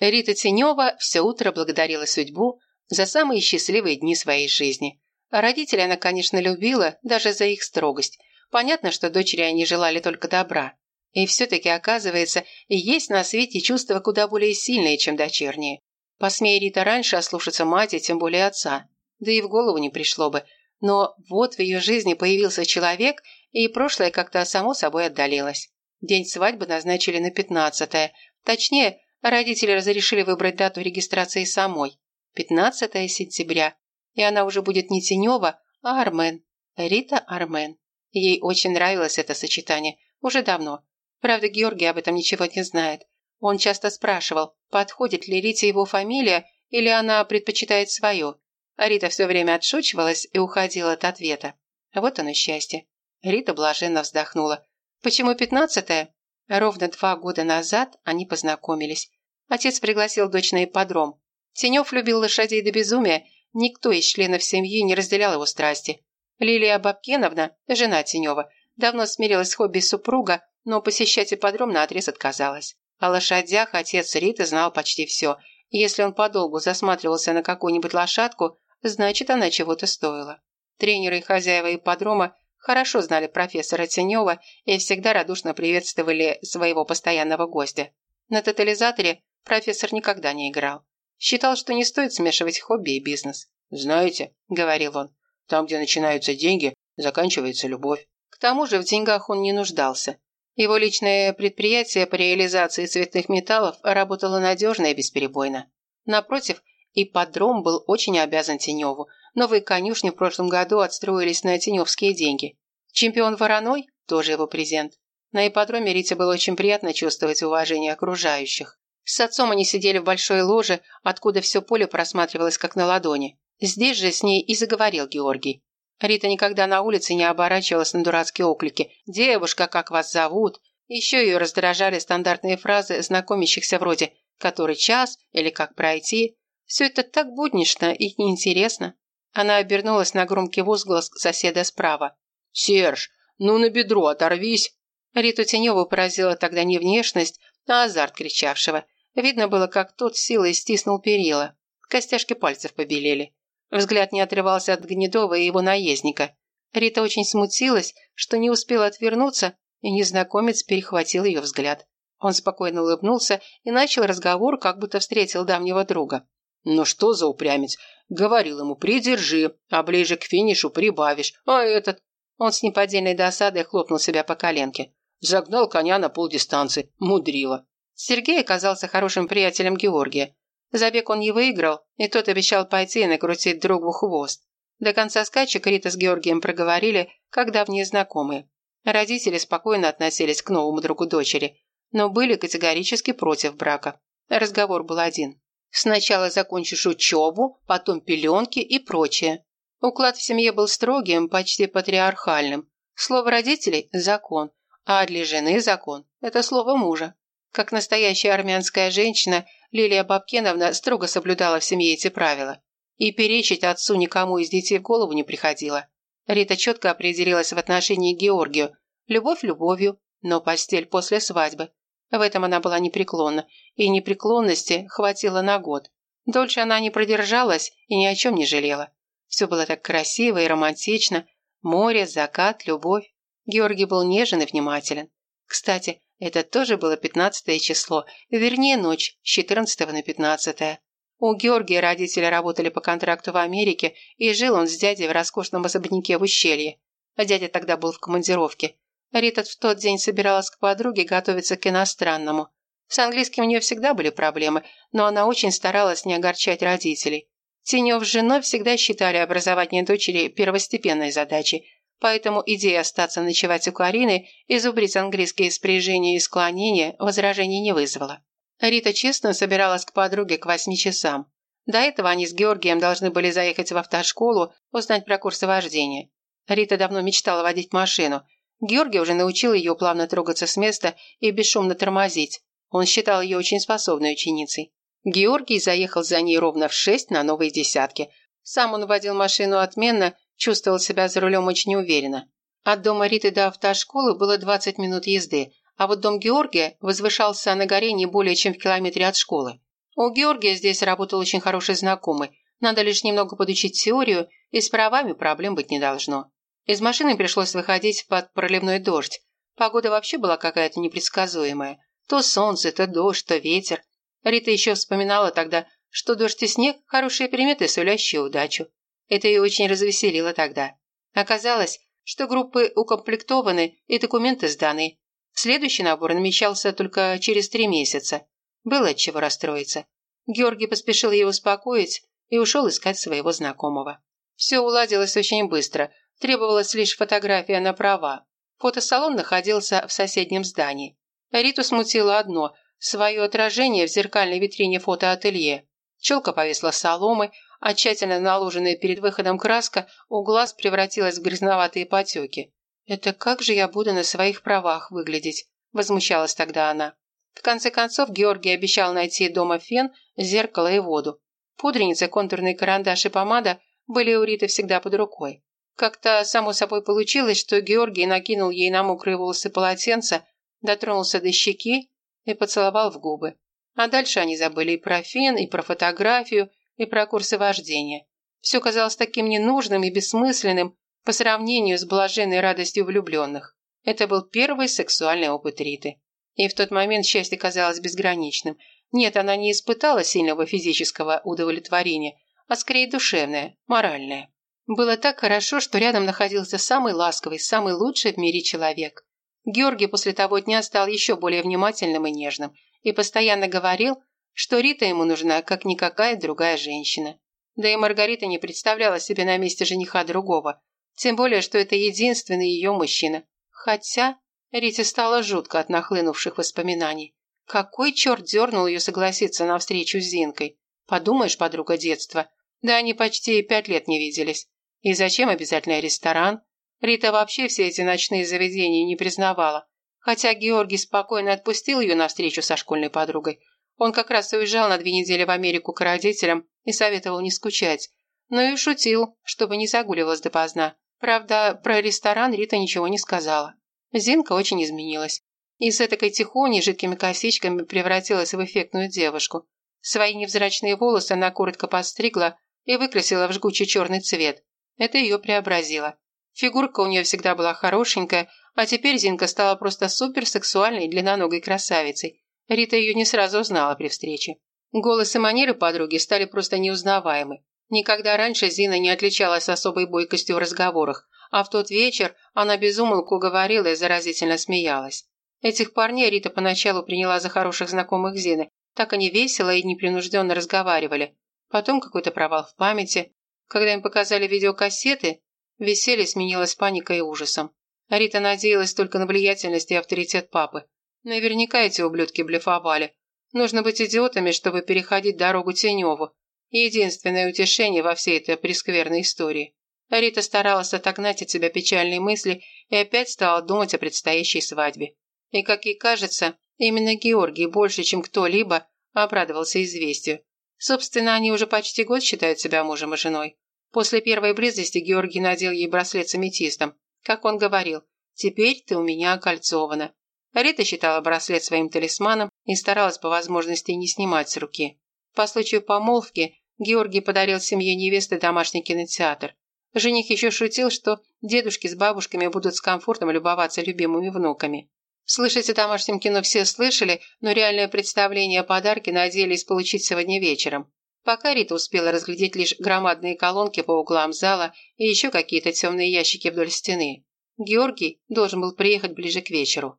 Рита Тенева все утро благодарила судьбу за самые счастливые дни своей жизни. Родителей она, конечно, любила, даже за их строгость. Понятно, что дочери они желали только добра. И все-таки, оказывается, есть на свете чувства куда более сильные, чем дочерние. Посмея Рита раньше ослушаться мать, тем более отца. Да и в голову не пришло бы. Но вот в ее жизни появился человек, и прошлое как-то само собой отдалилось. День свадьбы назначили на пятнадцатое. Точнее, родители разрешили выбрать дату регистрации самой. 15 сентября. И она уже будет не Тенева, а Армен. Рита Армен. Ей очень нравилось это сочетание. Уже давно. Правда, Георгий об этом ничего не знает. Он часто спрашивал, подходит ли Рите его фамилия, или она предпочитает свою. А Рита все время отшучивалась и уходила от ответа. Вот оно счастье. Рита блаженно вздохнула. Почему пятнадцатое? Ровно два года назад они познакомились. Отец пригласил дочь на ипподром. Тенев любил лошадей до безумия, никто из членов семьи не разделял его страсти. Лилия Бабкеновна, жена Тенева, давно смирилась с хобби супруга, но посещать ипподром наотрез отказалась. О лошадях отец Риты знал почти все. Если он подолгу засматривался на какую-нибудь лошадку, значит, она чего-то стоила. Тренеры и хозяева ипподрома хорошо знали профессора Тенева и всегда радушно приветствовали своего постоянного гостя. На тотализаторе профессор никогда не играл. Считал, что не стоит смешивать хобби и бизнес. «Знаете», — говорил он, — «там, где начинаются деньги, заканчивается любовь». К тому же в деньгах он не нуждался. Его личное предприятие по реализации цветных металлов работало надежно и бесперебойно. Напротив, ипподром был очень обязан Теневу. Новые конюшни в прошлом году отстроились на теневские деньги. Чемпион Вороной – тоже его презент. На ипподроме Рите было очень приятно чувствовать уважение окружающих. С отцом они сидели в большой ложе, откуда все поле просматривалось как на ладони. Здесь же с ней и заговорил Георгий. Рита никогда на улице не оборачивалась на дурацкие оклики «Девушка, как вас зовут?» Еще ее раздражали стандартные фразы знакомящихся вроде «который час» или «как пройти». Все это так буднично и неинтересно. Она обернулась на громкий возглас соседа справа. «Серж, ну на бедро оторвись!» Риту Теневу поразила тогда не внешность, а азарт кричавшего. Видно было, как тот силой стиснул перила. Костяшки пальцев побелели. Взгляд не отрывался от Гнедова и его наездника. Рита очень смутилась, что не успела отвернуться, и незнакомец перехватил ее взгляд. Он спокойно улыбнулся и начал разговор, как будто встретил давнего друга. «Ну что за упрямец? Говорил ему, придержи, а ближе к финишу прибавишь. А этот...» Он с неподдельной досадой хлопнул себя по коленке. Загнал коня на полдистанции. Мудрило. Сергей оказался хорошим приятелем Георгия. Забег он не выиграл, и тот обещал пойти и накрутить другу хвост. До конца скачек Рита с Георгием проговорили, как давние знакомые. Родители спокойно относились к новому другу дочери, но были категорически против брака. Разговор был один. Сначала закончишь учебу, потом пеленки и прочее. Уклад в семье был строгим, почти патриархальным. Слово родителей – закон, а для жены закон – это слово мужа. Как настоящая армянская женщина, Лилия Бабкеновна строго соблюдала в семье эти правила. И перечить отцу никому из детей в голову не приходило. Рита четко определилась в отношении к Георгию. Любовь любовью, но постель после свадьбы. В этом она была непреклонна, и непреклонности хватило на год. Дольше она не продержалась и ни о чем не жалела. Все было так красиво и романтично. Море, закат, любовь. Георгий был нежен и внимателен. Кстати, это тоже было 15 число, вернее ночь с 14 на 15. У Георгия родители работали по контракту в Америке, и жил он с дядей в роскошном особняке в ущелье. Дядя тогда был в командировке. Рита в тот день собиралась к подруге готовиться к иностранному. С английским у нее всегда были проблемы, но она очень старалась не огорчать родителей. Тенев с женой всегда считали образование дочери первостепенной задачей, поэтому идея остаться ночевать у Карины и зубрить английские спряжения и склонения возражений не вызвала. Рита честно собиралась к подруге к восьми часам. До этого они с Георгием должны были заехать в автошколу, узнать про курсы вождения. Рита давно мечтала водить машину. Георгий уже научил ее плавно трогаться с места и бесшумно тормозить. Он считал ее очень способной ученицей. Георгий заехал за ней ровно в шесть на новой десятке. Сам он водил машину отменно, чувствовал себя за рулем очень уверенно. От дома Риты до автошколы было 20 минут езды, а вот дом Георгия возвышался на горе не более чем в километре от школы. У Георгия здесь работал очень хороший знакомый. Надо лишь немного подучить теорию, и с правами проблем быть не должно. Из машины пришлось выходить под проливной дождь. Погода вообще была какая-то непредсказуемая. То солнце, то дождь, то ветер. Рита еще вспоминала тогда, что дождь и снег – хорошие приметы, сулящие удачу. Это ее очень развеселило тогда. Оказалось, что группы укомплектованы и документы сданы. Следующий набор намечался только через три месяца. Было от чего расстроиться. Георгий поспешил ее успокоить и ушел искать своего знакомого. Все уладилось очень быстро. Требовалась лишь фотография на права. Фотосалон находился в соседнем здании. Риту смутило одно – свое отражение в зеркальной витрине фотоателье. Челка повесла соломой, а тщательно наложенная перед выходом краска у глаз превратилась в грязноватые потеки. «Это как же я буду на своих правах выглядеть?» – возмущалась тогда она. В конце концов, Георгий обещал найти дома фен, зеркало и воду. Пудреница, контурный карандаш и помада были у Риты всегда под рукой. Как-то само собой получилось, что Георгий накинул ей на мокрые волосы полотенце, дотронулся до щеки и поцеловал в губы. А дальше они забыли и про фен, и про фотографию, и про курсы вождения. Все казалось таким ненужным и бессмысленным по сравнению с блаженной радостью влюбленных. Это был первый сексуальный опыт Риты. И в тот момент счастье казалось безграничным. Нет, она не испытала сильного физического удовлетворения, а скорее душевное, моральное. Было так хорошо, что рядом находился самый ласковый, самый лучший в мире человек. Георгий после того дня стал еще более внимательным и нежным и постоянно говорил, что Рита ему нужна, как никакая другая женщина. Да и Маргарита не представляла себе на месте жениха другого, тем более, что это единственный ее мужчина. Хотя Рите стало жутко от нахлынувших воспоминаний. Какой черт дернул ее согласиться на встречу с Зинкой? Подумаешь, подруга детства. Да они почти и пять лет не виделись. И зачем обязательно ресторан? Рита вообще все эти ночные заведения не признавала. Хотя Георгий спокойно отпустил ее на встречу со школьной подругой. Он как раз уезжал на две недели в Америку к родителям и советовал не скучать. Но и шутил, чтобы не загуливалась допоздна. Правда, про ресторан Рита ничего не сказала. Зинка очень изменилась. И с этой тихоней жидкими косичками превратилась в эффектную девушку. Свои невзрачные волосы она коротко подстригла и выкрасила в жгучий черный цвет. Это ее преобразило. Фигурка у нее всегда была хорошенькая, а теперь Зинка стала просто суперсексуальной длинноногой красавицей. Рита ее не сразу узнала при встрече. Голос и манеры подруги стали просто неузнаваемы. Никогда раньше Зина не отличалась особой бойкостью в разговорах, а в тот вечер она безумолку говорила и заразительно смеялась. Этих парней Рита поначалу приняла за хороших знакомых Зины. Так они весело и непринужденно разговаривали. Потом какой-то провал в памяти. Когда им показали видеокассеты, веселье сменилось паникой и ужасом. Рита надеялась только на влиятельность и авторитет папы. Наверняка эти ублюдки блефовали. Нужно быть идиотами, чтобы переходить дорогу Теневу. Единственное утешение во всей этой прескверной истории. Рита старалась отогнать от себя печальные мысли и опять стала думать о предстоящей свадьбе. И, как ей кажется, именно Георгий больше, чем кто-либо, обрадовался известию. Собственно, они уже почти год считают себя мужем и женой. После первой близости Георгий надел ей браслет с аметистом. Как он говорил, «Теперь ты у меня окольцована». Рита считала браслет своим талисманом и старалась по возможности не снимать с руки. По случаю помолвки Георгий подарил семье невесты домашний кинотеатр. Жених еще шутил, что дедушки с бабушками будут с комфортом любоваться любимыми внуками. Слышать о домашнем кино все слышали, но реальное представление о подарке надеялись получить сегодня вечером. Пока Рита успела разглядеть лишь громадные колонки по углам зала и еще какие-то темные ящики вдоль стены. Георгий должен был приехать ближе к вечеру.